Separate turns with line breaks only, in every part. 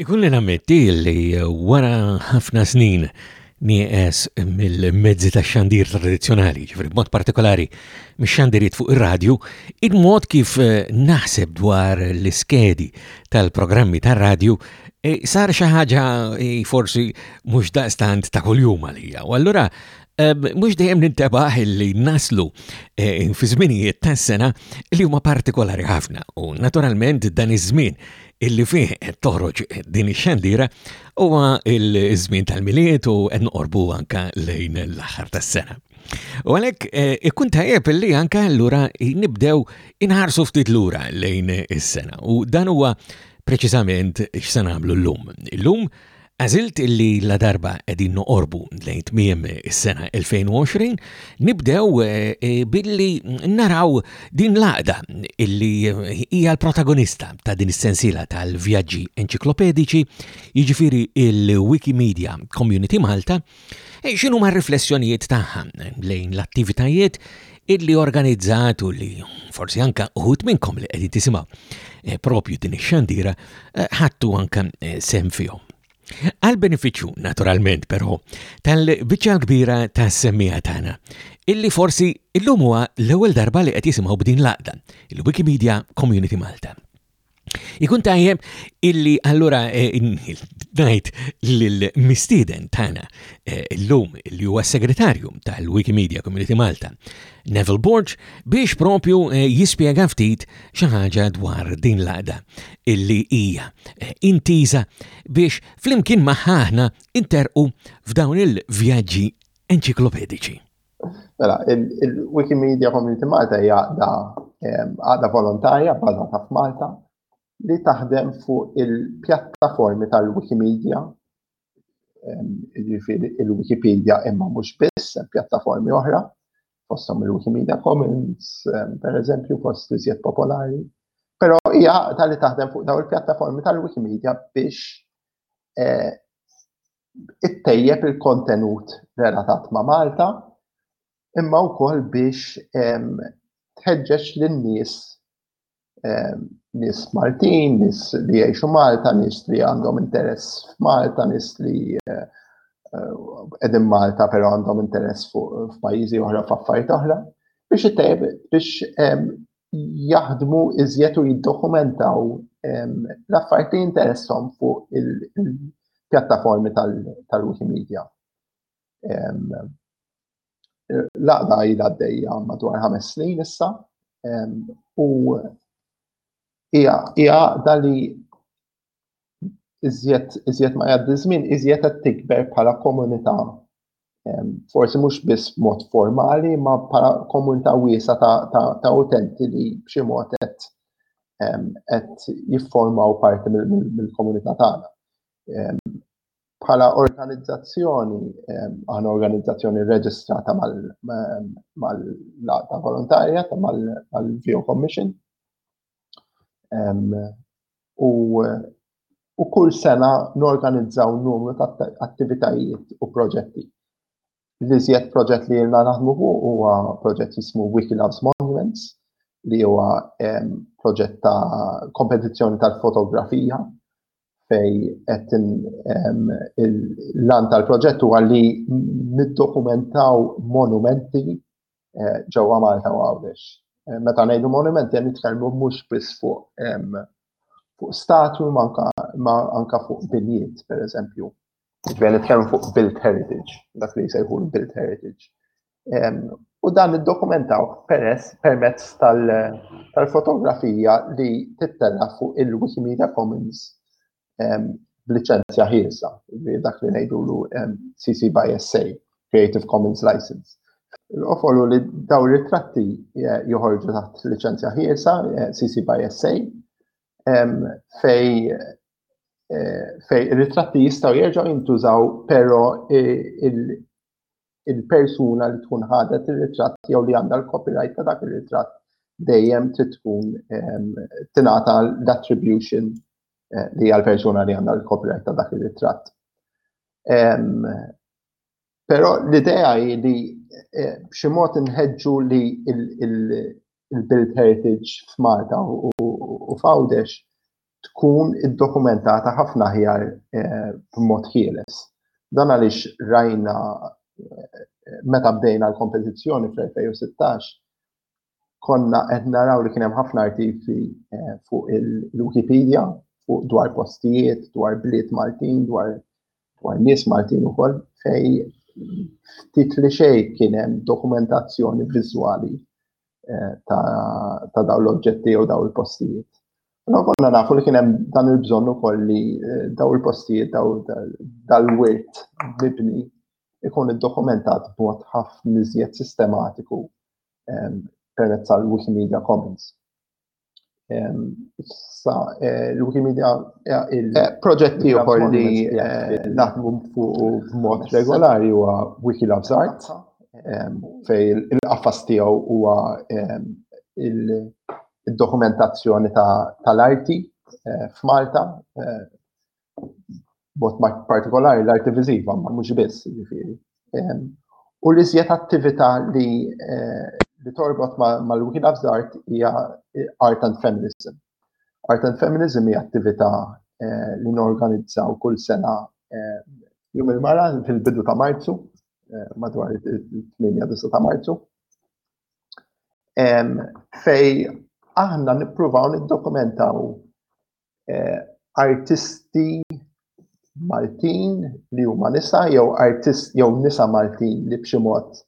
Ikun li nammetti li wara ħafna snin nieqes mill-mezzi ta' xandir tradizjonali, ġifri b'mod partikolari mix-xandiriet fuq ir-radju, il-mod kif eh, naħseb dwar l-iskedi tal-programmi tar-radju eh, sar xi ħaġa eh, forsi mhux daqstant ta' kuljum għalija. U allura Mhux dejjem nintebaħ li naslu eh, fi żminijiet tas-sena li huma partikolari ħafna u naturalment dan iż-żmien illi fih qed toħroġ din ix-xandira huwa l-żmien tal-miliet u qed noqorbu anke lejn l-aħħar tas-sena. U għalek, eh, ikun tajjeb li anka l-lura nibdew inħarsu ftit lura lejn is-sena. U dan huwa preċisament x'se nagħmlu llum. Illum Għażilt illi ladarba qegħdin noqorbu lejn tmiem is-sena 2020, nibdew eh, billi naraw din l-għaqda illi hija l-protagonista ta' din is-sensiela tal-vjaġġi enċiklopediċi, jiġifieri il-Wikimedia Community Malta, X'inhuma r-riflessjonijiet tagħha lejn l-attivitajiet illi organizzat u li forsi anka uħut minnkom li qegħdin tisimgħu eh, propju din ix-xandira eh, ħattu anka eh, sem fihom. Għal beneficju naturalment però tal-biċċa kbira tas-semmija tagħna illi forsi illum huwa l-ewwel darba li qed jisimgħu b'din l-għaqda, il-Wikimedia Community Malta. Ikun tajjeb illi allura eh, ngħid lill-mistieden tagħna eh, llum li huwa segretarju tal-Wikimedia Community Malta, Neville Borg, biex propju eh, jispjega ftit xi ħaġa dwar din l-għada illi hija intiża biex flimkien maħħaħna interqu f'dawn il-vjaġġi enċiklopedici.
Mela, il-Wikimedia Community Malta hija għaqda għaqda volontarja bbażata f'Malta li taħdem fuq il-pjattaformi tal-Wikimedia il-Wikipedia imma mhux biss pjattaformi oħra fosthom il-Wikimedia Commons per eżempju fost iżjed popolari. Però hija għaqda li taħdem fuq dawn il-pjattaformi tal-Wikimedia biex eh, ittejjeb il-kontenut relatat ma' Malta, imma wkoll biex tħeġġeġ lin-nies nies Maltin, nies li jgħixu Malta, nies li għandhom interess f'Malta, nies li qegħdin Malta però għandhom interess f'pajjiżi oħra f'affarijiet oħra, biex ittejjeb biex jaħdmu iżjed u jiddokumentaw l-affarijiet li jinteressom fuq il-pjattaformi tal-Wikimedia. Laqda il għaddejja madwar ħames snin issa u hija dali iżjed ma jgħaddi żmien, iżjed qed tikber bħala komunità forsi mhux biss mod formali, ma bħala komunità wiesa ta' utenti li b'xi mod qed qed jifformaw parti mill-komunità tagħna. Bħala organizzazzjoni, għana organizzazzjoni reġistrata mal-laqta volontarja, mal-Vio Commission, U u kull sena norganizzaw numru ta' attivitajiet u proġetti. L-iżjed proġett li jirna naħdmu fuq huwa proġett jismu Wiki Loves Monuments li huwa proġett ta' kompetizzjoni tal-fotografija fej qed l-lan tal-proġett huwa li niddokumentaw monumenti eh, ġewwa Malta u Għawdex. Eh, meta ngħidu monumenti qed nitkellmu mhux biss fuq fuq statu ma anka fuq binjiet, per eżempju. Ġbejn nitkellmu fuq built heritage, dak li jsejħu l-built heritage. U dan id-dokumentaw peress permezz tal-fotografija li tittella fuq il-Wikimedia Commons b'liċenzja ħielsa, dak li ngħidulu CC by SA, Creative Commons License. Offolu li daw ritratti eh, joħorġu taħt liċenzja ħielsa, eh, CC by SA, fej eh, fej ritratti jistaw jerġaw jintużaw, pero il il-persuna li tkun ħadet ir-ritratt jew li għandha l-copyright ta' dak ir-ritratt dejjem trid tkun ehm, tingħata l-attribution eh, li hija l-persuna li għandha l-copyright ta' dak ir-ritratt. Ehm, però l-idea hi li eh, b'xi mod inħeġġu li il-build heritage f'Malta u f'Għawdex tkun iddokumentata ħafna aħjar b'mod ħieles. Dan għaliex rajna meta bdejna l-kompetizzjoni fl-2016 konna qed naraw li kien hemm ħafna artikli eh, fuq il-Wikipedia fuq dwar postijiet, dwar bliet Maltin, dwar dwar nies Maltin ukoll fej ftit li xej kien hemm dokumentazzjoni viżwali eh, ta' dawn l-oġġetti jew dawn il-postijiet. Ma konna nafu li kienem dan il-bżonn ukoll li eh, daw il-postijiet daw dal-wirt bibni ikun id-dokumentat b'mod ħafna iżjed sistematiku ehm, permezz tal-Wikimedia Commons. Ehm, sa eh, l-Wikimedia eh, il-proġetti ukoll li naħdmu fuq b'mod regolari huwa Wikilabs Art ehm, fej il-qafas tiegħu huwa il- id-dokumentazzjoni tal-arti eh, f'Malta, eh, bot partikolari l-arti viżiva, ma mhux biss, ġifieri. Ehm, u li żjed attività li eh, li torbot mal-Wiki Loves Art hija Art and Feminism. Art and Feminism hija attività li norganizzaw kull sena jum il-mara fil-bidu ta' Marzu, madwar il-8 ta' Marzu, fej aħna nippruvaw niddokumentaw eh, artisti Maltin li huma nisa jew artist jew nisa Maltin li b'xi mod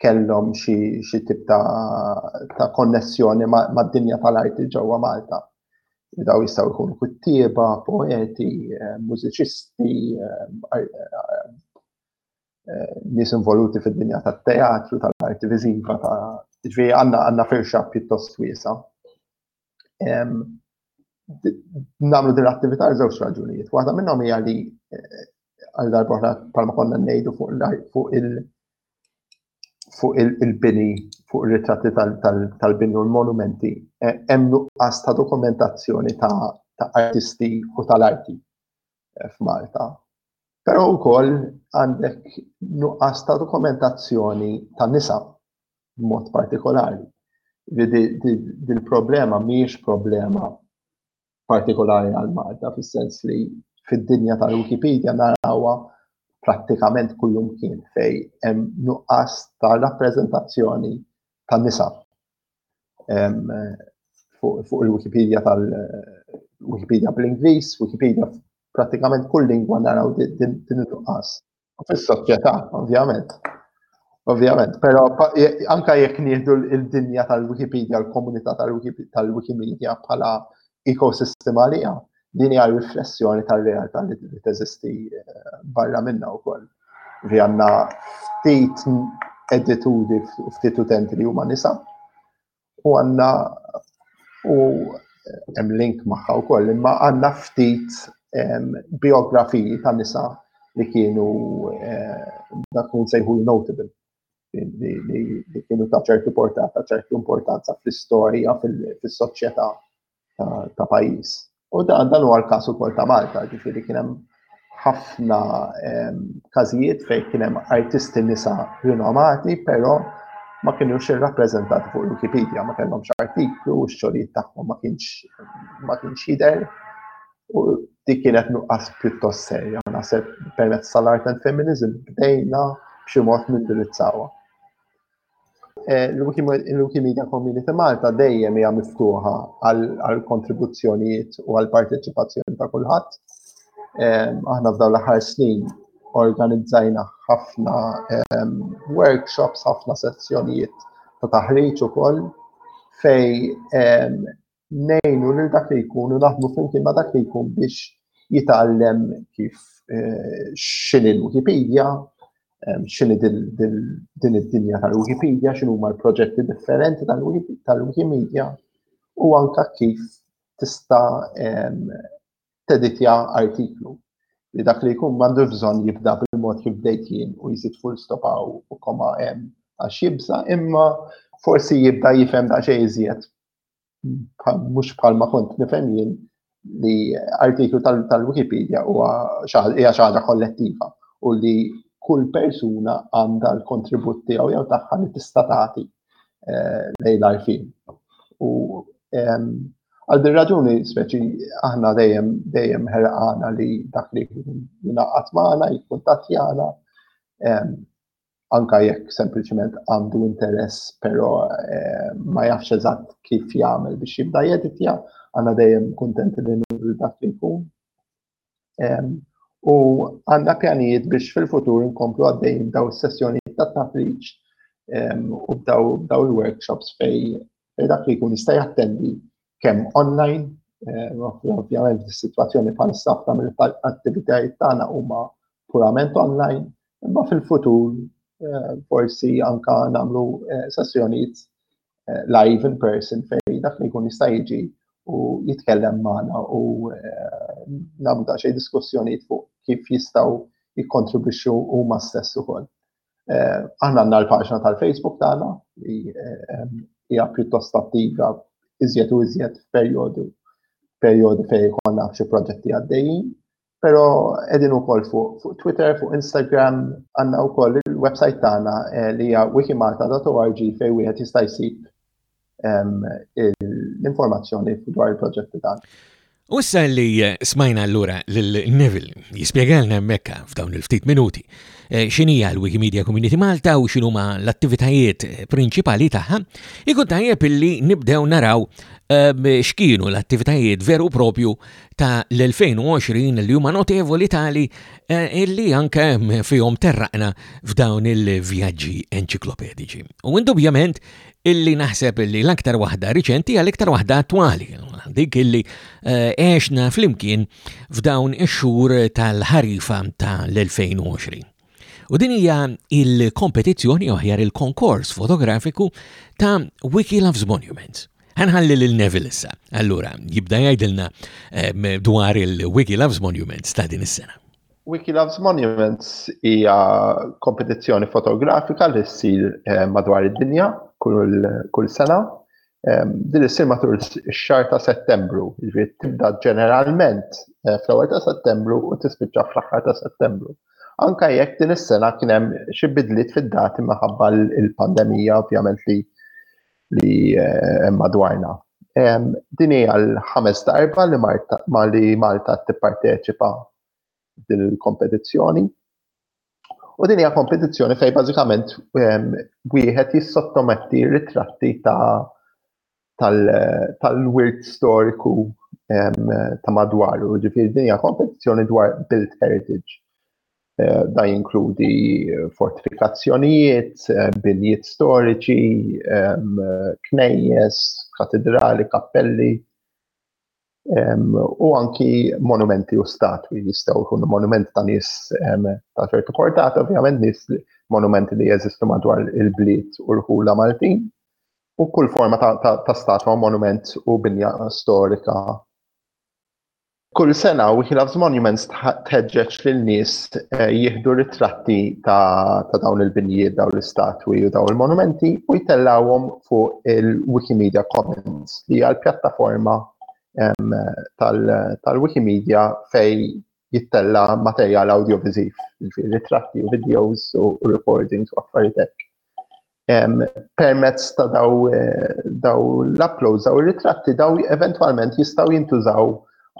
kellhom xi xi tip ta', ta konnessjoni mad-dinja tal-arti ġewwa Malta. Daw jistgħu jkunu kuttieba, poeti, eh, mużiċisti, eh, nies involuti fid-dinja tat-teatru, tal-arti viżiva, ta' ġifieri għandna għandna firxa pjuttost wiesa. Nagħmlu din l-attività għal żewġ raġunijiet. Waħda minnhom hija li eh, għal darba oħra palma konna ngħidu fuq il- fuq il-bini, fuq il-ritratti tal-bini u l-monumenti, eh, hemm nuqqas ta' dokumentazzjoni ta' artisti u tal-arti f'Malta. Però wkoll għandek nuqqas ta' dokumentazzjoni ta' nisa b'mod partikolari. Din problema mhijiex problema partikolari għal Malta fis-sens li fid-dinja tal-Wikipedia narawha prattikament kullum kien fej hemm nuqqas ta' rappreżentazzjoni ta' nisa fuq il-Wikipedia tal-Wikipedia bl-Ingliż, Wikipedia pratikament kull lingwa naraw din il-qas. Fis-soċjetà, ovvjament. Ovvjament, però anka jekk nieħdu l-dinja tal-Wikipedia, l-komunità tal-Wikimedia bħala ekosistema li Din hija riflessjoni tar-realtà li teżisti eh, barra minna wkoll. Vi għandna ftit edituri ftit utenti li huma nisa u għandna u hemm link magħha wkoll imma għandna ftit biografiji ta' nisa li kienu eh, dak kun sejħu notable li kienu ta' ċertu portata, ċertu importanza fl-istorja, fil-soċjetà ta' pajjiż. U dan dan huwa l-każ ukoll ta' Malta, ġifieri kien hemm ħafna ehm, każijiet fejn kien hemm artisti nisa rinomati, però ma kienux irrappreżentati fuq Wikipedia, ma kellhomx artiklu, x-xogħlijiet tagħhom ma kienx ma kienx jidher. U dik kienet nuqqas pjuttost serja, naħseb permezz tal-art and feminism bdejna b'xi mod nindirizzawha. Il-Wikimedia Community Malta dejjem hija miftuħa għal kontribuzzjonijiet u għal parteċipazzjoni ta' kulħadd. Ehm, aħna f'daw l-aħħar snin organizzajna ħafna ehm, workshops, ħafna sezzjonijiet ta' taħriġ ukoll fej ehm, ngħinu lil dak li jkun u naħdmu flimkien ma' dak li jkun biex jitgħallem kif eh, x'inhi l-Wikipedia, eh, x'inhi din id-dinja tal-Wikipedia, x'inhuma l-proġetti differenti tal-Wikimedia u anka kif tista' teditja artiklu li dak li jkun mandu bżonn jibda bil-mod kif bdejt jien u jżid full stop u koma hemm għax jibsa imma forsi jibda jifhem daqsxejn iżjed mhux bħalma kont nifhem jien li artiklu tal-Wikipedia huwa hija xi ħaġa kollettiva u li kull persuna għandha l-kontribut tiegħu jew tagħha li tista' tagħti eh, lejn l-arfin. U ehm, għal din raġuni speċi aħna dejjem dejjem ħerqana li dak li jingħaqad magħna, jikkuntattjana, ehm, anka jekk sempliċement għandu interess, pero eh, ma jafx eżatt kif jagħmel biex jibda jeditja, għandna dejjem kuntenti li nuru dak li jkun. U għandna pjanijiet biex fil-futur nkomplu għaddejjin daw is-sessjonijiet ta' taħriġ u daw il-workshops fej dak li jkun jista' jattendi kemm online, ovvjament fis-sitwazzjoni bħal sabta mill-attivitajiet tagħna huma purament online, imma fil-futur forsi anka nagħmlu sessjonijiet live in person fejn dak li jkun jista' jiġi u jitkellem magħna u nagħmlu ta' xejn diskussjonijiet fuq kif jistgħu jikkontribwixxu huma stess ukoll. Eh, aħna għandna l-paġna tal-Facebook tagħna li eh, hija pjuttost attiva iżjed u iżjed f'perjodu perjodi fejn jkollna xi proġetti għaddejjin, però qegħdin ukoll fuq Twitter, fuq Instagram, għandna wkoll il-website tagħna eh, li hija wikimata.org fejn wieħed jista' jsib l-informazzjoni dwar il-proġetti dan.
U issa li eh, smajna allura lil Neville jispjegalna mekka f'dawn il-ftit minuti eh, x'inhija l-Wikimedia Community Malta u x'inhuma l-attivitajiet eh, prinċipali tagħha, ikun tajjeb illi nibdew naraw x'kienu l-attivitajiet veru propju ta' l-2020 li huma notevoli tali illi anke fihom terraqna f'dawn il-vjaġġi enċiklopedici. U indubjament illi naħseb illi l-aktar waħda riċenti għal iktar waħda attwali, dik illi eh, għexna fl-imkien f'dawn ix-xhur tal-ħarifa tal-2020. U din hija il-kompetizzjoni oħjar il-konkors fotografiku ta' Wiki Loves Monuments. Għanħalli l-Neville issa. Allura, jibda jgħidilna eh, dwar il-Wiki Loves Monuments ta' din is-sena.
Wiki Loves Monuments hija kompetizzjoni fotografika li ssir eh, madwar id-dinja kull sena. Din issir matul ix-xahar ta' Settembru, jiġri tibda ġeneralment eh, fl-ewwel ta' Settembru u tispiċċa fl-aħħar ta' Settembru. Anka jekk din is-sena kien hemm xi bidliet fid-dati minħabba l-pandemija ovvjament li li eh, madwarna. Din hija l-ħames darba li Malta tipparteċipa din il-kompetizzjoni. U din hija kompetizzjoni fejn bażikament ehm, wieħed jissottometti ritratti tal-wirt storiku ehm, ta' madwaru. Ġifieri din hija kompetizzjoni dwar built heritage. Eh, da jinkludi fortifikazzjonijiet, eh, binjiet storiċi, ehm, knejjes, katedrali, kappelli, u anki monumenti u statwi jistgħu jkunu monumenti ta' nies ta' ċertu portata, ovvjament nies monumenti li jeżistu madwar il-bliet u l-ħula Maltin. U kull forma ta', ta, ta statwa, monument u binja storika. Kull sena Wiki Loves Monuments tħeġġeġ lil nies eh, jieħdu ritratti ta', ta dawn il-binjiet, dawn l-istatwi u dawn il-monumenti u jtellawhom fuq il-Wikimedia Commons li hija l-pjattaforma tal-Wikimedia fej jittella materjal audiovisiv, ritratti u videos u recordings u affaritek. Permezz ta' daw l-uploads, daw il-ritratti, daw eventualment jistaw jintużaw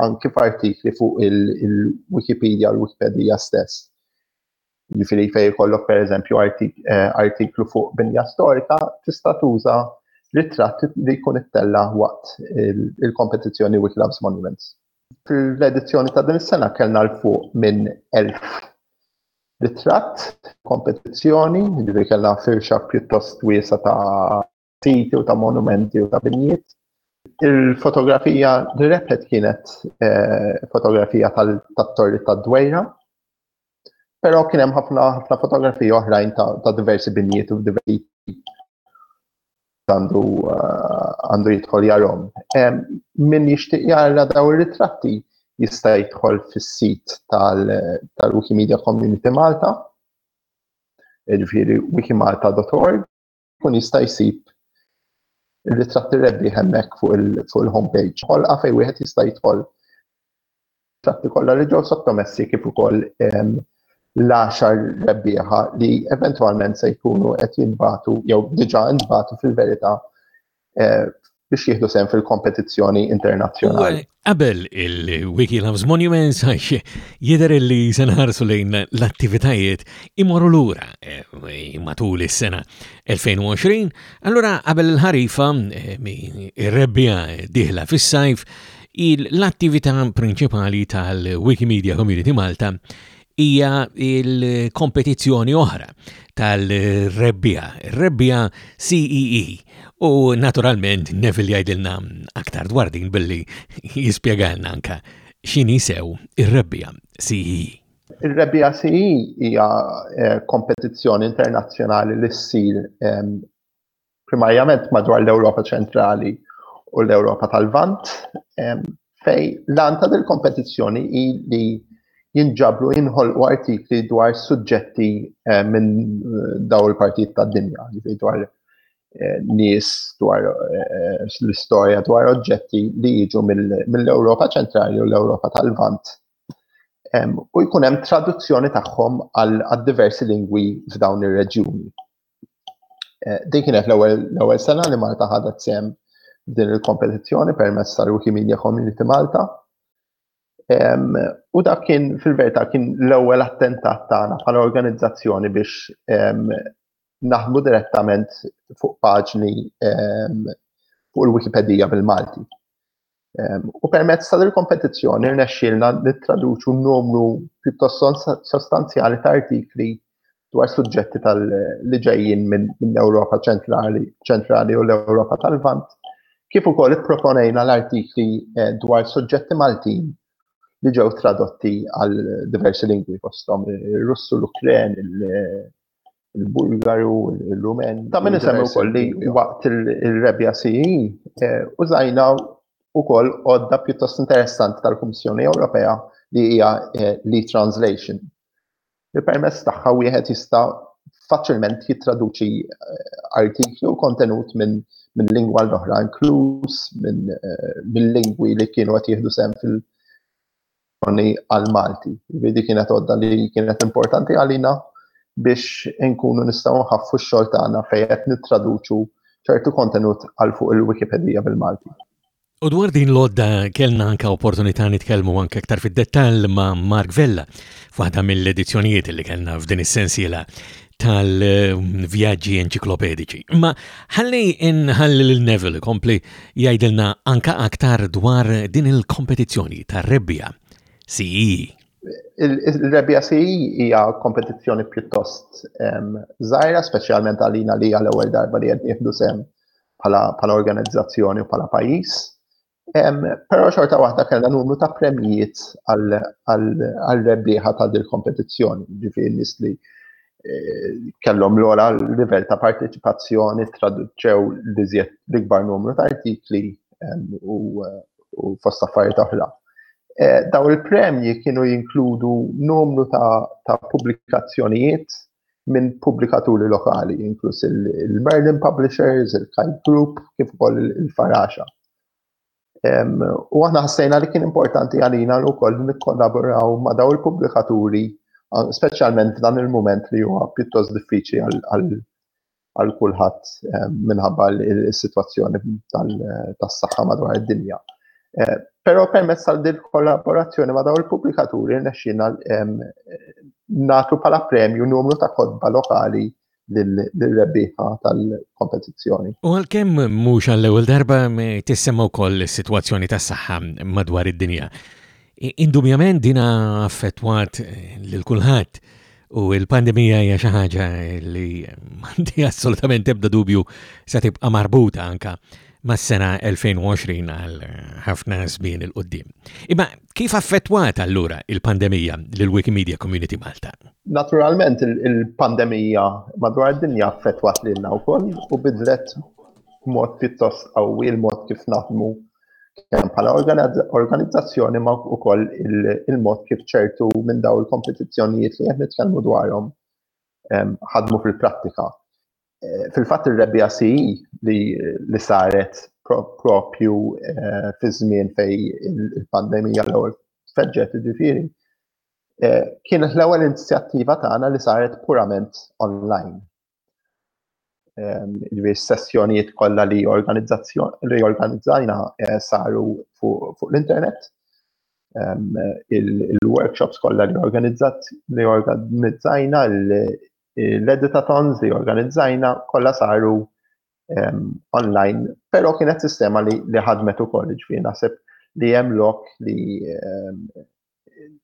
anki f'artikli fuq il-Wikipedia u l-Wikipedia stess. Jiġifieri fejn ikollok pereżempju eh, artiklu fuq binja storika tista' tuża ritratt li jkun ittella waqt il-kompetizzjoni Wiki Loves Monuments. Fil-edizzjoni ta' din is-sena kellna l fuq minn elf ritratt kompetizzjoni, ġifieri kellna firxa pjuttost wiesa ta' siti u ta' monumenti u ta' binjiet. Il-fotografija li rebħet kienet eh, fotografija tal-torri tad-dwejra, però kien hemm ħafna ħafna fotografiji oħrajn ta' diversi binjiet u diversi għandu eh, għandu jidħol jarom. Min jixtieq jara daw ir-ritratti jista' jidħol fis-sit tal-Wikimedia Community Malta, ġifieri wikimalta.org kun jista' jsib il-ritratti rebbi hemmek fuq il-homepage. Għol għafej wieħed jista' jitħol ritratti kollha li ġew sottomessi kif ukoll ehm, l-għaxar rebbieħa li eventwalment se jkunu qed jinbatu jew diġà ntbatu fil-verità eh, biex jieħdu sehem fil-kompetizzjoni internazzjonali.
Qabel il-Wiki Loves Monuments għax jidher li se nħarsu lejn l-attivitajiet imorru lura eh, matul is-sena 2020, allura qabel il-ħarifa eh, ir-rebbija diħla fis-sajf l-attività prinċipali tal-Wikimedia Community Malta hija l-kompetizzjoni oħra tal-rebbija, rebbija CEE, e. u naturalment Neville jgħidilna aktar dwar din billi jispjegalna anka x'inhi sew ir-rebbija CEE.
E. Ir-rebbija CEE e hija eh, kompetizzjoni internazzjonali li ssir ehm, primarjament madwar l-Ewropa ċentrali u l-Ewropa tal-Vant, fej l-għanta del-kompetizzjoni hi li jinġabru jinħolqu artikli dwar suġġetti eh, minn eh, daw il-partijiet tad-dinja, dwar eh, nies dwar l-istorja dwar oġġetti li jiġu mill-Ewropa ċentrali u l-Ewropa tal-Vant. U jkun hemm traduzzjoni tagħhom għal diversi lingwi f'dawn ir-reġjuni. Eh, din kienet l-ewwel sena li Malta ħadet sem din il-kompetizzjoni permezz tal-Wikimedia Community Malta. U dak kien fil-verità kien l-ewwel attentat tagħna bħala organizzazzjoni biex naħdmu direttament fuq paġni fuq il-Wikipedija bil-Malti. Ehm, u permezz tal kompetizzjoni rnexxielna nittraduċu numru pjuttost sostanzjali ta' artikli dwar suġġetti tal li ġejjin minn Ewropa ċentrali, ċentrali u l-Ewropa tal-Vant, kif ukoll ipproponejna l-artikli eh, dwar suġġetti Maltin li ġew tradotti għal diversi lingwi fosthom ir-Russu, l-Ukren, il-Bulgaru, il-Rumen. Ta' minn isemmi wkoll li waqt il-rebja CE eh, użajna wkoll għodda pjuttost interessanti tal-Kummissjoni Ewropea li hija eh, li translation. Il-permess tagħha wieħed jista' faċilment jittraduċi eh, artikli u kontenut minn min lingwa l-oħra, inkluż minn min lingwi li kienu qed jieħdu sem fil- għal-Malti. Vidi kienet għodda li kienet importanti għalina biex inkunu nistaw nħaffu x-xogħol tagħna fejn qed nittraduċu ċertu kontenut għal fuq il-Wikipedija bil-Malti.
U dwar din l-odda kellna anka opportunità nitkellmu anke aktar fid-dettall ma' Mark Vella f'waħda mill-edizzjonijiet li kellna f'din is-sensiela tal-vjaġġi enċiklopedici. Ma ħalli nħalli lil Neville kompli jgħidilna anka aktar dwar din il-kompetizzjoni tar-rebbija CE.
Il-rebbija CE hija kompetizzjoni pjuttost żgħira, speċjalment għalina li għal ewwel darba li qed nieħdu sem bħala organizzazzjoni u bħala pajjiż. Però xorta waħda kellna numru ta' premjijiet għal-rebbieħa ta' dil-kompetizzjoni, ġifiri nis li eh, kellhom l-ora livell ta' parteċipazzjoni traduċew l-ikbar numru ta' artikli u fost affarijiet oħra. Eh, daw il-premji kienu jinkludu numru ta' pubblikazzjonijiet minn pubblikaturi lokali, inkluż il-Merlin Publishers, il-Kite Group, kif ukoll il-Faraxa. U aħna ħassejna li kien importanti għalina li wkoll nikkollaboraw ma' daw il-pubblikaturi, speċjalment dan il-mument li huwa pjuttost diffiċli għal għal kulħadd minħabba l-sitwazzjoni tas-saħħa madwar id-dinja. Però permezz għal din kollaborazzjoni ma' dawn il-pubblikaturi nexxina nagħtu bħala premju numru ta' kodba lokali l-rebbieħa tal-kompetizzjoni.
U għalkemm mhux għall-ewwel darba tissemma wkoll is-sitwazzjoni tas-saħħa madwar id-dinja. Indubjament din affettwat eh, lil kulħadd u l-pandemija hija xi ħaġa li m'għandi assolutament ebda dubju se tibqa' marbuta anka mas-sena 2020 għal ħafna żmien il qudiem Imma kif affettwat allura il-pandemija lil Wikimedia Community Malta?
Naturalment il-pandemija madwar id-dinja affettwat lilna wkoll u bidlet mod pjuttost qawwi l-mod kif naħdmu kemm bħala organizzazzjoni ma wkoll il-mod kif ċertu minn daw il-kompetizzjonijiet li qed nitkellmu dwarhom ehm, ħadmu fil-prattika. Eh, fil-fatt ir-rebbija si li, li saret propju eh, fi żmien fej il-pandemija l-ewwel feġġet ġifieri, eh, kienet l-ewwel inizjattiva tagħna li saret purament online. Ġifieri s-sessjonijiet kollha li organizzajna eh, saru fuq l-internet. Il-workshops kollha li organizzajna, l-editathons li organizzajna kollha saru online, però kienet sistema li ħadmet ukoll, ġifieri naħseb li hemm lok li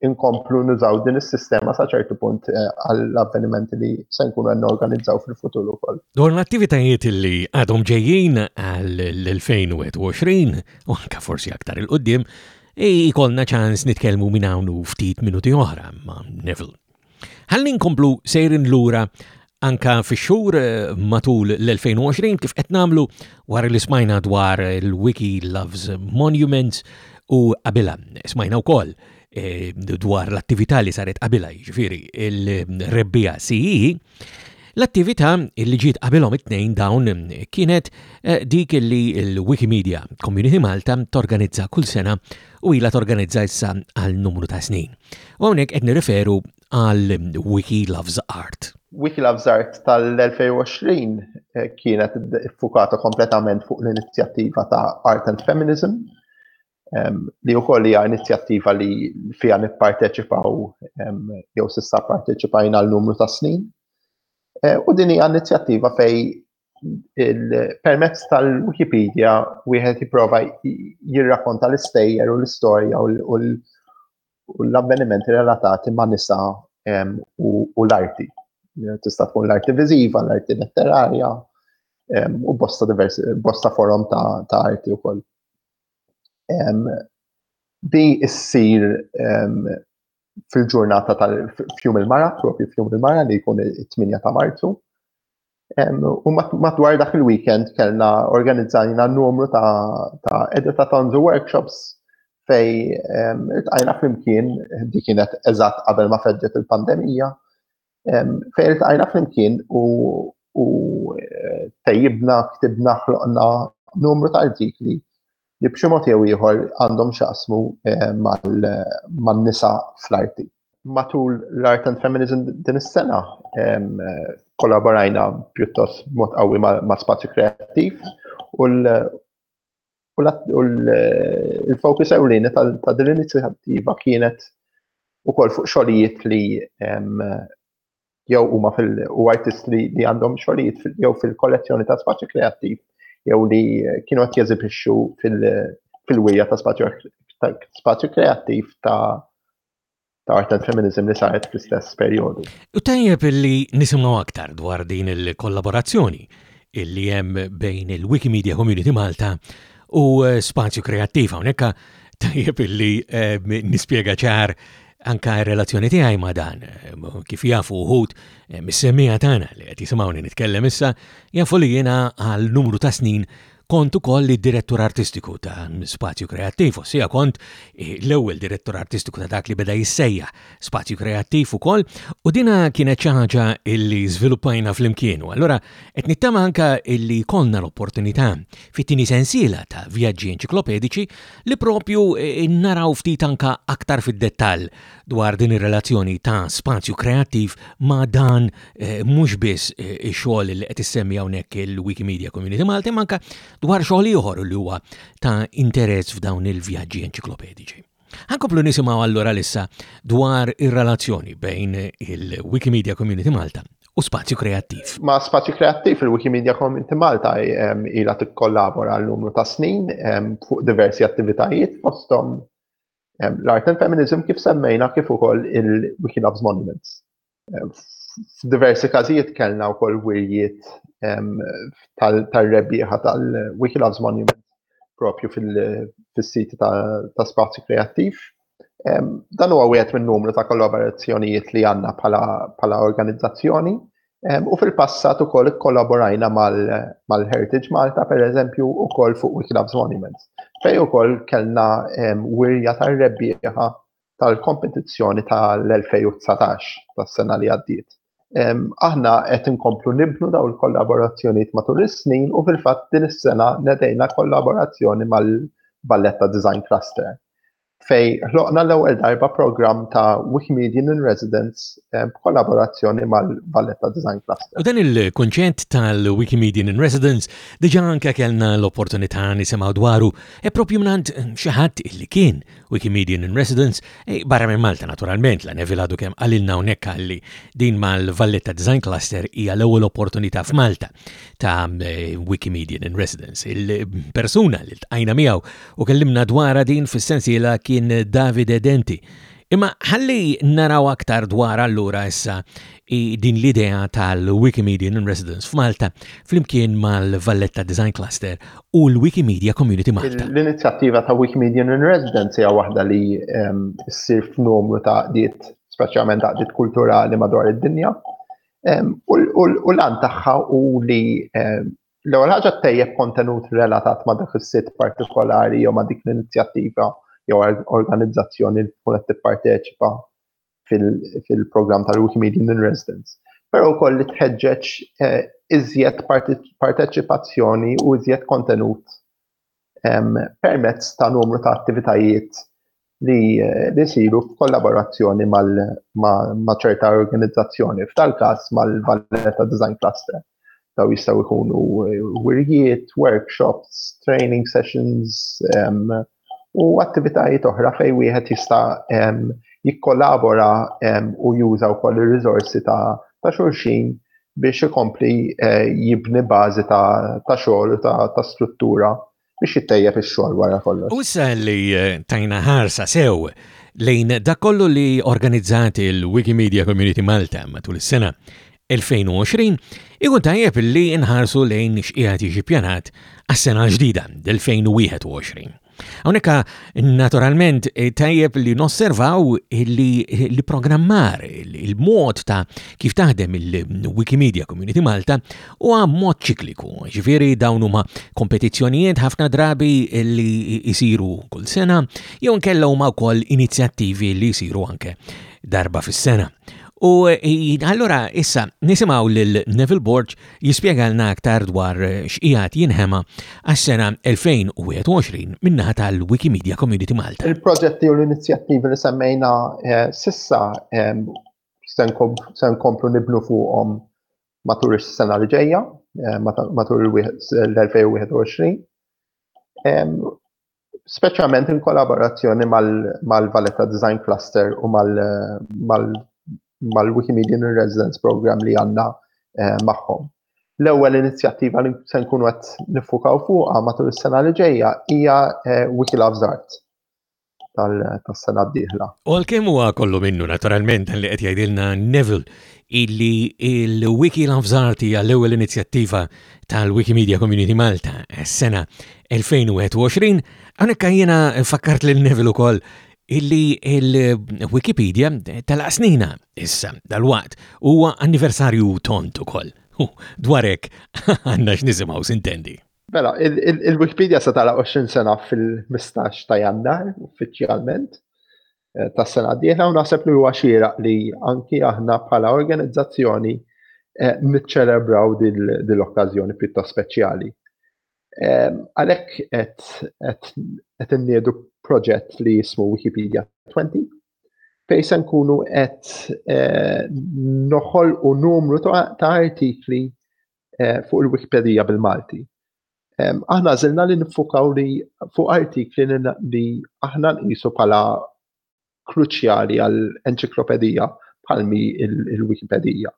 inkomplu nużaw din is-sistema sa ċertu punt eh, għall-avvenimenti li se nkunu għanna organizzaw fil-futur ukoll.
Dwar l-attivitajiet li għadhom ġejjin għall-2021 u anka forsi aktar il-qoddim, ikolna ċans nitkellmu minn hawn ftit minuti oħra ma' Neville. Ħalli nkomplu sejrin lura anka fix-xhur eh, matul l-2020 kif qed nagħmlu wara li smajna dwar il-Wiki Loves Monuments u qabilha smajna wkoll eh, dwar l-attività li saret qabilha, jiġifieri il-rebbija CE, L-attività li ġiet qabilhom it-tnejn dawn kienet eh, dik li l-Wikimedia Community Malta torganizza kull sena u ilha torganizza issa għal numru ta' snin. U hawnhekk qed nirriferu għal Wiki Loves Art.
Wiki Loves Art tal-2020 eh, kienet iffukata kompletament fuq l-inizjattiva ta' Art and Feminism li wkoll hija inizjattiva li fiha nipparteċipaw jew s'issa parteċipajna għal numru ta' snin. E, u din hija inizjattiva fej il-permezz tal-Wikipedia wieħed jipprova jirrakonta l-istejjer u l-istorja u l-avvenimenti relatati ma' nisa u l-arti. Tista' tkun l-arti viżiva, l-arti letterarja u bosta diversi, bosta forum ta' arti wkoll. Di issir fil-ġurnata tal-fjum il-mara, propju fjum il-mara li jkun it-8 ta' marzu. U madwar dak il-weekend kellna organizzajna numru ta' editatons u workshops fej il-tqajna flimkien, di kienet eżatt qabel ma feddet il-pandemija, Fejn iltqajna flimkien u u eh, tejjibna, ktibna, ħloqna numru ta' artikli li b'xi mod jew ieħor għandhom xaqsmu eh, man-nisa fl-arti. Matul l-Art and Feminism din is-sena kollaborajna pjuttost mod qawwi ma' spazju kreattiv u U l-fokus ewlieni ta' din l-inizjattiva kienet ukoll fuq xogħlijiet li jew huma fil u artisti li, li għandhom xogħlijiet jew fil-kollezzjoni ta' spazju kreattiv jew li kienu qed jeżibixxu fil-wirja ta' spazju spazju kreattiv ta' ta' art tal-femminizm li saret fl-istess perjodu.
U tajjeb li nisimgħu aktar dwar din il-kollaborazzjoni illi hemm bejn il-Wikimedia Community Malta u eh, Spazju Kreattiv hawnhekk tajjeb illi eh, nispjega ċar anka relazzjoni tiegħi ma' dan, kif jafu uħud eh, mis-semmija tagħna li qed jisimgħuni nitkellem issa, jafu li jiena għal numru ta' snin Kont ukoll id-direttur artistiku ta' Spazju Kreattiv, u sija kont eh, l-ewwel direttur artistiku ta' dak li beda jissejja Spazju Kreattiv ukoll, u dina kienet xi ħaġa illi żviluppajna flimkien. U allura qed nittama anke illi konna l-opportunità fit-tieni sensiela ta' vjaġġi enċiklopedici li propju eh, naraw ftit anka aktar fid-dettall dwar din ir-relazzjoni ta' spazju kreattiv ma' dan eh, mhux biss eh, ix-xogħol li qed issemmi hawnhekk il-Wikimedia Community Malta, ma anke dwar xogħol ieħor li huwa ta' interess f'dawn il-vjaġġi enċiklopediċi. Ħankomplu nisimgħu allura lissa dwar ir-relazzjoni bejn il-Wikimedia Community Malta u spazju kreattiv.
Ma spazju kreattiv il-Wikimedia Community Malta ila tikkollabora l-numru ta' snin fuq diversi attivitajiet fosthom L-art and feminism kif semmejna kif ukoll il-Wiki Loves Monuments. F'diversi każijiet kellna wkoll wirjiet tal-rebbieħa tal-Wiki Loves Monuments propju fil-siti ta' spazju kreattiv. Dan huwa wieħed minn numru ta' kollaborazzjonijiet li għandna bħala organizzazzjoni U fil-passat ukoll ikkollaborajna mal-Heritage Malta, per eżempju, ukoll fuq Wicked Loves Monuments, fej ukoll kellna wirja tar-rebbieħa tal-kompetizzjoni tal-2019, tas-sena li għaddiet. Aħna qed inkomplu nibnu daw il-kollaborazzjonijiet matul is-snin u fil-fatt din is-sena nedejna kollaborazzjoni mal-Valletta Design Cluster. fejn ħloqna l-ewwel darba programm ta' Wikimedian in Residence eh, b'kollaborazzjoni mal-Valletta Design Cluster.
U dan il-kunċett tal-Wikimedian in Residence diġa anke kellna l-opportunità nisimgħu dwaru e propju mnant eh, xi ħadd illi kien Wikimedian in Residence e barra minn Malta naturalment la Neville għadu kemm qalilna hawnhekk għalli din mal-Valletta Design Cluster hija l-ewwel opportunità f'Malta ta' Wikimedian in Residence. Il-persuna li tqajna miegħu u kellimna dwarha din fis-sensiela kien Davide Denti. Imma ħalli naraw aktar dwar allura issa din l-idea tal-Wikimedia in Residence f'Malta flimkien mal-Valletta Design Cluster u l-Wikimedia Community Malta.
L-inizjattiva ta' Wikimedia in Residence hija waħda li ehm, ssir f'numru ta' qdiet, speċjalment ta' qdiet kulturali madwar id-dinja. Ehm, u l-għan tagħha u li ehm, L-ewwel ħaġa tejjeb kontenut relatat ma' dak is-sit partikolari jew ma' dik l-inizjattiva jew organizzazzjoni li tkun qed tipparteċipa fil-programm tal-Wikimedia in Residence. Però wkoll li tħeġġeġ eh, iżjed parteċipazzjoni u iżjed kontenut permezz ta' numru ta' attivitajiet li jisiru f'kollaborazzjoni ma' ċerta organizzazzjoni, f'tal każ mal-Valletta Design Cluster. Daw jistgħu jkunu wirjiet, workshops, training sessions u attivitajiet oħra fejn wieħed jista' jikkollabora u juża wkoll ir-riżorsi ta' xulxin biex ikompli eh, jibni bażi ta' xogħol u ta' struttura biex jittejjeb ix-xogħol wara kollox.
U issa li eh, tajna ħarsa sew lejn dak kollu li organizzat il-Wikimedia Community Malta matul is-sena 2020, ikun tajjeb li nħarsu lejn x'qiegħed jiġi pjanat għas-sena ġdida 2021. Hawnhekk naturalment eh, tajjeb li nosservaw li li programmar il-mod ta' kif taħdem il-Wikimedia Community Malta huwa mod ċikliku. Ġifieri dawn huma kompetizzjonijiet ħafna drabi li jisiru kull sena jew nkella huma wkoll inizjattivi li jisiru anke darba fis-sena. U eh, allora issa nisimgħu lil Neville Borg jispjegalna aktar dwar x'qiegħed jinħema għas-sena 2021 min-naħa tal-Wikimedia Community Malta.
Il-proġetti u l-inizjattivi li semmejna eh, sissa eh, se nkomplu nibnu fuqhom matul is-sena li ġejja, eh, matul l-2021. speċjalment in kollaborazzjoni mal-Valletta Design Cluster u mal-Wikimedia in Residence Program li għandna eh, magħhom. L-ewwel inizjattiva li se nkunu qed nifukaw fuqha matul is-sena li ġejja hija eh, Wiki Loves Art tas-sena d-dieħla.
U għalkemm huwa kollu minnu naturalment li qed jgħidilna Neville illi l-Wiki Lanfzart hija l-ewwel inizjattiva tal-Wikimedia Community Malta s-sena 2021, għanek jiena fakkart lil Neville ukoll illi il-Wikipedia tal-qasnina issa dal-waqt huwa anniversarju tont ukoll. Dwarek għandna x'nisimgħu sintendi.
Mela, il-Wikipedia sa tala 20 sena fil-15 ta' jannar uffiċjalment. eh, tas-sena d-dieħla u naħseb li huwa xieraq li anki aħna bħala organizzazzjoni eh, niċċelebraw dil-okkażjoni pjuttost speċjali. Eh, għalhekk qed inniedu proġett li jismu Wikipedia 20 fej se nkunu qed eh, noħol u numru ta' artikli eh, fuq il-Wikipedia bil-Malti. Aħna għażilna li niffukaw li fuq artikli li aħna nqisu bħala kruċjali għal enċiklopedija bħalmi il-Wikipedija.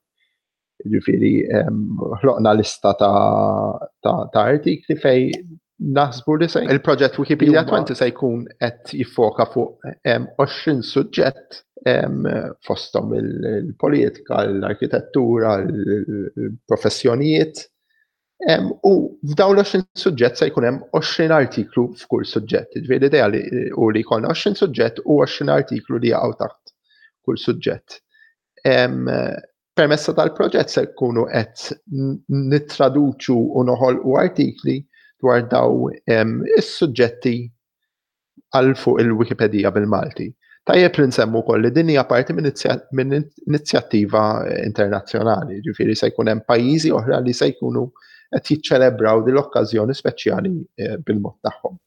Ġifiri, ħloqna lista ta' artikli fej naħsbu li se il-proġett Wikipedia 20 se jkun qed jiffoka fuq 20 suġġett fostom il-politika, l-arkitettura, l-professjonijiet, U f'dawn l-20 suġġett se jkun hemm 20 artiklu f'kull suġġett. Ġifieri l-idea li u li jkollna 20 suġġett u 20 artiklu li jaqgħu taħt kull suġġett. Permessa tal-proġett se jkunu qed nittraduċu u noħolqu artikli dwar daw is-suġġetti għal fuq il-Wikipedija bil-Malti. Tajjeb li nsemmu wkoll li din hija parti minn inizjattiva internazzjonali, ġifieri se jkun hemm pajjiżi oħra li se jkunu qed jiċċelebraw din l-okkażjoni speċjali eh, bil-mod tagħhom.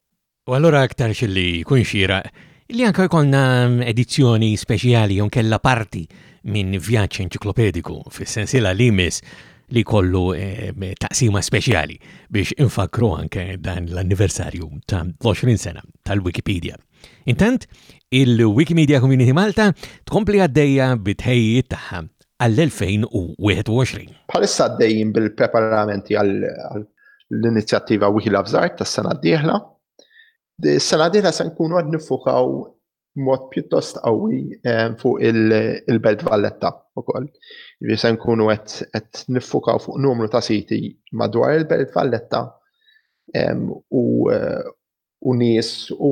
U allura aktar xilli jkun xieraq li anke jkollna edizzjoni speċjali jew kella parti minn vjaġġ enċiklopediku fis-sensiela li jmiss li kollu eh, taqsima speċjali biex infakru anke dan l-anniversarju ta' 20 sena tal-Wikipedia. Intant, il-Wikimedia Community Malta tkompli għaddejja bitħejjiet tagħha għall-2021.
Bħalissa għaddejjin bil-preparamenti għall-inizjattiva Wiki Loves Art tas-sena d-dieħla. Is-sena d-dieħla se nkunu għad nifukaw mod pjuttost qawwi eh, fuq il-Belt Valletta ukoll. Jiġifieri se nkunu qed niffukaw fuq numru ta' siti madwar il-Belt Valletta eh, u nies u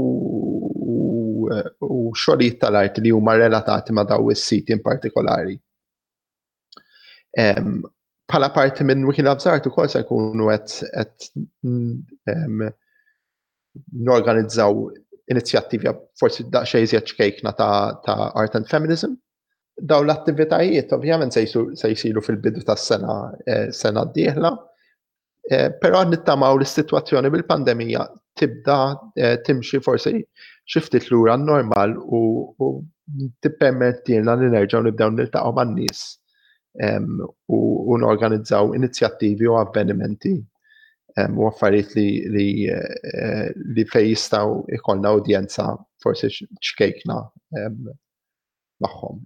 xogħlijiet tal-art li huma relatati ma' daw is-siti in partikolari. Bħala parti minn Wiki Labs Art ukoll se nkunu qed norganizzaw inizjattivi forsi daqsxejn iżjed ċkejkna ta' Art and Feminism. Dawn l-attivitajiet ovvjament se jsiru fil-bidu tas-sena sena d-dieħla Eh, però nittamaw li s-sitwazzjoni bil-pandemija tibda eh, timxi forsi xi ftit lura normal u tippermettilna li nerġgħu nibdew niltaqgħu man-nies ehm, u norganizzaw inizjattivi u avvenimenti ehm, u affarijiet li eh, li fejn jistgħu ikollna udjenza forsi xkejkna ehm, magħhom.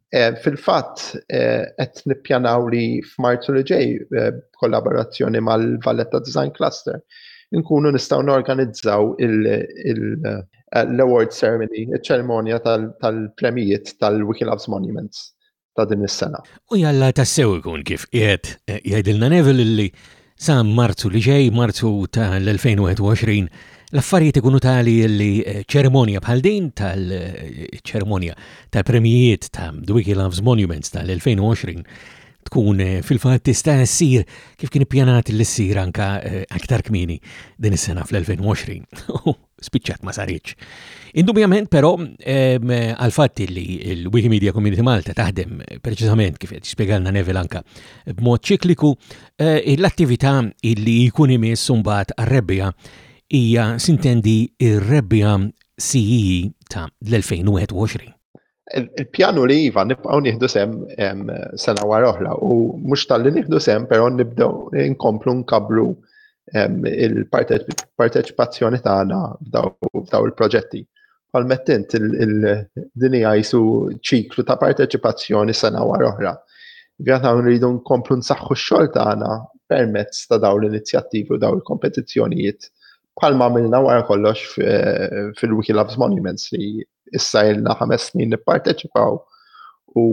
Fil-fatt, qed nippjanaw li f'Marzu li ġej, b'kollaborazzjoni mal-Valletta Design Cluster, inkunu nistgħu norganizzaw l-award ceremony, iċ-ċerimonja tal-premjijiet tal-Wicked Loves Monuments ta' din is-sena.
U jalla tassew ikun kif qiegħed jgħidilna Neville li Sa Marzu li ġej, Marzu ta' l-2021, l-affarijiet ikunu tali li eh, ċerimonja bħal din tal-ċerimonja eh, tal-premijiet ta' The Wiki Loves Monuments tal-2020 tkun eh, fil-fatt tista' ssir kif kien ippjanat li ssir anka aktar kmini din is-sena fl-2020. spiċċat ma saritx. Indubjament però għal fatt li l-Wikimedia Community Malta taħdem preċiżament kif qed spjegalna Neville anka b'mod ċikliku, eh, l-attività illi jkun imiss mbagħad għar-rebbija hija sintendi r-rebbija CE e ta' l-2021.
Il-pjanu li iva nibqgħu nieħdu sem sena wara oħra u mhux tal-li nieħdu sem però nibdew inkomplu nkabru il-parteċipazzjoni tagħna f'daw il-proġetti. Bħal mettint il-dini għajsu ċiklu ta' parteċipazzjoni sena wara oħra. Vjata nridu nkomplu nsaħħu x-xogħol tagħna permezz ta' daw l-inizjattivi u daw il-kompetizzjonijiet bħal ma' minna wara kollox fil-Wiki Loves Monuments li issa ilna ħames snin nipparteċipaw u,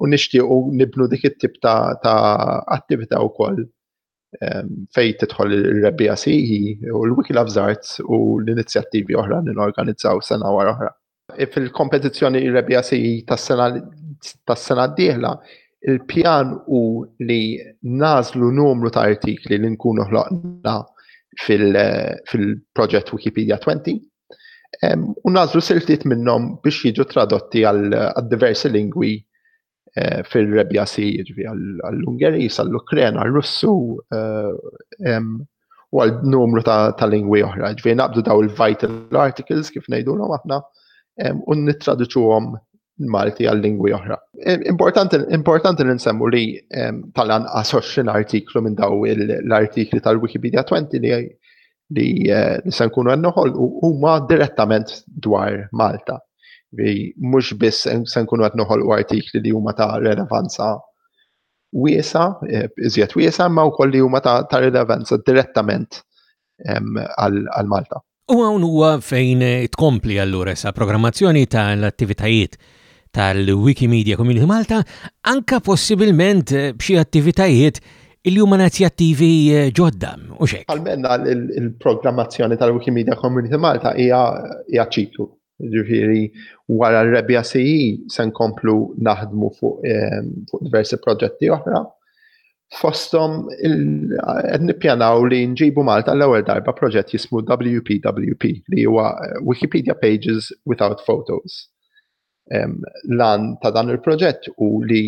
u nixtiequ nibnu dik it-tip ta', ta attività wkoll ehm, fej tidħol il-rebbija siħi e u l-Wiki Loves Arts u l-inizjattivi oħra li norganizzaw sena wara oħra. E fil-kompetizzjoni rebbija siħi e tas-sena tas-sena d-dieħla, il-pjan u li nażlu numru ta' artikli li nkunu ħloqna fil-proġett Wikipedia 20 u nażlu siltiet minnhom biex jiġu tradotti għal diversi lingwi eh, fil-rebja si jiġri għall-Ungeris, għall-Ukren, għall-Russu eh, u għal numru ta' lingwi oħra. Ġviri naqbdu daw il-vital articles kif ngħidulhom aħna u nittraduċuhom Malti għal lingwi oħra. Importanti li nsemmu li tal-anqas 20 artiklu minn daw l-artikli tal-Wikipedia 20 li li se nkunu qed noħolqu huma direttament dwar Malta. Mhux biss se nkunu qed noħolqu artikli li huma ta' relevanza wiesa, iżjed wiesa, imma wkoll li huma ta' rilevanza direttament għal Malta.
U hawn huwa fejn tkompli allura sa programmazzjoni tal-attivitajiet tal-Wikimedia Community Malta, anka possibilment eh, b'xi attivitajiet il huma inizjattivi eh, ġodda, u xek.
Għalmenna il-programmazzjoni tal-Wikimedia Community Malta hija ċiklu. Ġifiri, wara r-rebja CE se nkomplu naħdmu fuq eh, diversi proġetti oħra. Fostom, nippjanaw li nġibu Malta l-ewwel darba proġett jismu WPWP li huwa Wikipedia Pages Without Photos. L-għan ta' dan il-proġett hu li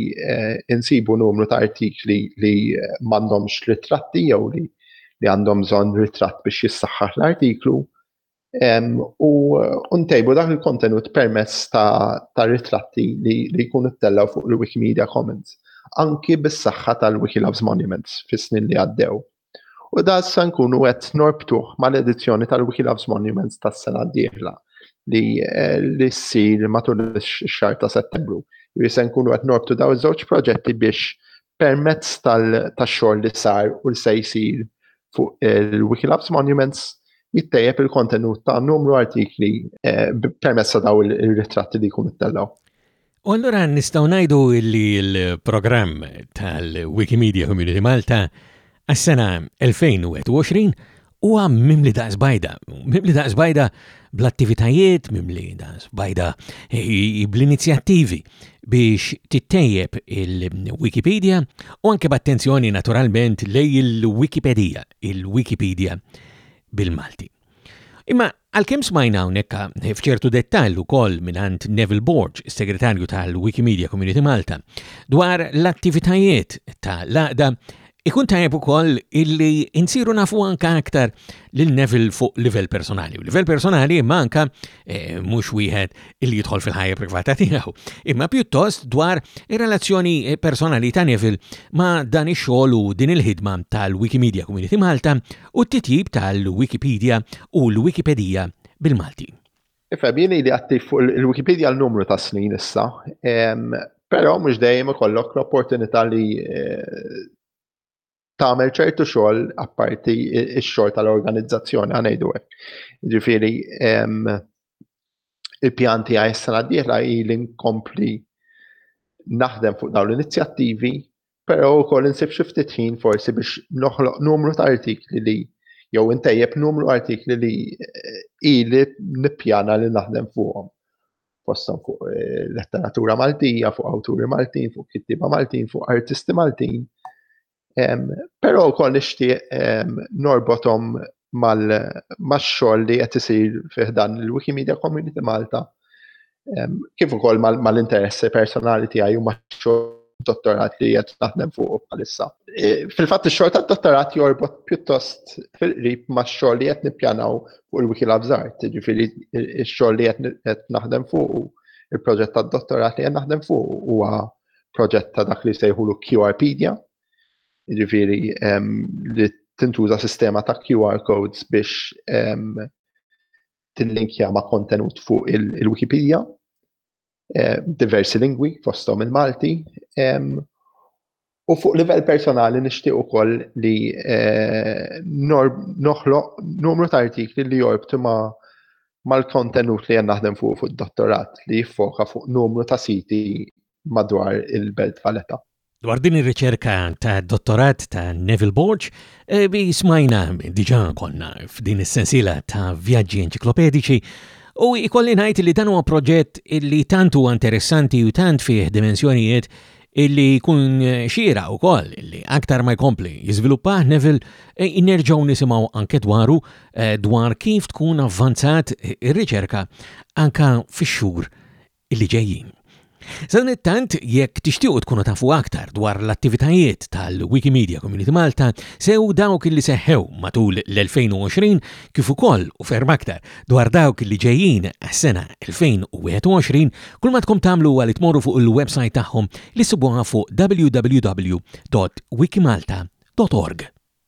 insibu numru ta' artikli li m'għandhomx ritratti jew li għandhom bżonn ritratt biex jissaħħaħ l-artiklu u ntejbu dak il-kontenut permezz ta' ritratti li jkunu ttellgħu fuq il-Wikimedia Commons, anki bis-saħħa tal-Wikilabs Monuments fis-snin li għaddew. U da issa nkunu qed norbtuh mal-edizzjoni tal-Wiki Loves Monuments tas-sena d-dieħla li li ssir matul ix-xahar ta' Settembru. Jiġri se nkunu qed norbtu daw iż-żewġ proġetti biex permezz tax-xogħol li sar u li se jsir fuq il-Wiki Loves Monuments jittejjeb il-kontenut ta' numru artikli permezz ta' daw ir-ritratti li jkunu ttellgħu.
U allura nistgħu ngħidu li l-programm tal-Wikimedia Community Malta għas-sena 2021 huwa mimli daqs bajda. Mimli daqs bajda bl-attivitajiet, mimli daqs bajda eh, bl-inizjattivi biex tittejjeb il-Wikipedia u anke b'attenzjoni naturalment lej il-Wikipedija, il-Wikipedia bil-Malti. Imma għalkemm smajna hawnhekk eh, f'ċertu dettall ukoll mingħand Neville Borg, segretarju tal-Wikimedia Community Malta, dwar l-attivitajiet ta' laqda Ikun tajab ukoll illi insiru nafu anka aktar lil Neville fuq livell personali. U livell personali imma anka Eh, mhux wieħed li jidħol fil-ħajja privata tiegħu, imma pjuttost dwar ir-relazzjoni eh, personali ta' Neville ma' dan ix-xogħol u din il-ħidma tal-Wikimedia Community Malta u t-titjib tal-Wikipedia u l-Wikipedija bil-Malti.
Ifhem jien li attiv fuq il-Wikipedia għal numru ta' snin issa, però mhux dejjem ikollok l-opportunità li eh, tagħmel ċertu xogħol apparti x-xogħol tal-organizzazzjoni ngħidu hekk. Ġifieri il-pjan tiegħi s-sena d-dieħla ili nkompli naħdem fuq dawn l-inizjattivi, però wkoll insib xi ftit ħin forsi biex noħloq numru ta' artikli li jew intejjeb numru artikli li eh, ili nippjana li naħdem fuqhom. fosthom fuq eh, letteratura Maltija, fuq awturi Maltin, fuq kittiba Maltin, fuq artisti Maltin. Però wkoll nixtieq norbothom mal-xogħol li qed isir fih dan il-Wikimedia Community Malta kif ukoll mal-interessi personali tiegħi u max-xogħol dottorat li qed taħdem fuq bħalissa. E, fil-fatt ix-xogħol tad-dottorat jorbot pjuttost fil-qrib max-xogħol li qed nippjanaw fuq il-Wiki Labs Art, jiġifieri x-xogħol li qed naħdem fuq il-proġett tad-dottorat li qed naħdem fuq huwa proġett ta' dak li sejħulu QRpedia, jiġifieri li tintuża sistema ta' QR codes biex tillinkja ma' kontenut fuq il-Wikipedia. eh, diversi lingwi fosthom il-Malti. U fuq livell personali nixtieq ukoll li eh, noħloq numru ta' artikli li jorbtu ma' mal-kontenut li għanna naħdem fuq fuq dottorat li jiffoka fuq numru ta' siti madwar il-belt Valletta.
Dwar din ir-riċerka ta' dottorat ta' Neville Borg, eh, bi smajna diġa konna f'din is-sensila ta' vjaġġi enċiklopedici, u ikolli ngħid li dan huwa proġett li tant huwa interessanti u tant fih dimensjonijiet illi jkun eh, xira u koll illi aktar ma jkompli jizviluppa Neville eh, nerġaw nisimaw anke dwaru dwar kif tkun avvanzat ir-riċerka anka fix-xhur li ġejjin. Sadanittant, jekk tixtiequ tkunu tafu aktar dwar l-attivitajiet tal-Wikimedia Community Malta, sew dawk li seħħew matul l-2020 kif ukoll u ferm aktar dwar dawk li ġejjin għas-sena 2021, kull ma tkom tagħmlu huwa li tmorru fuq il-websajt tagħhom li ssibuha fuq www.wikimalta.org.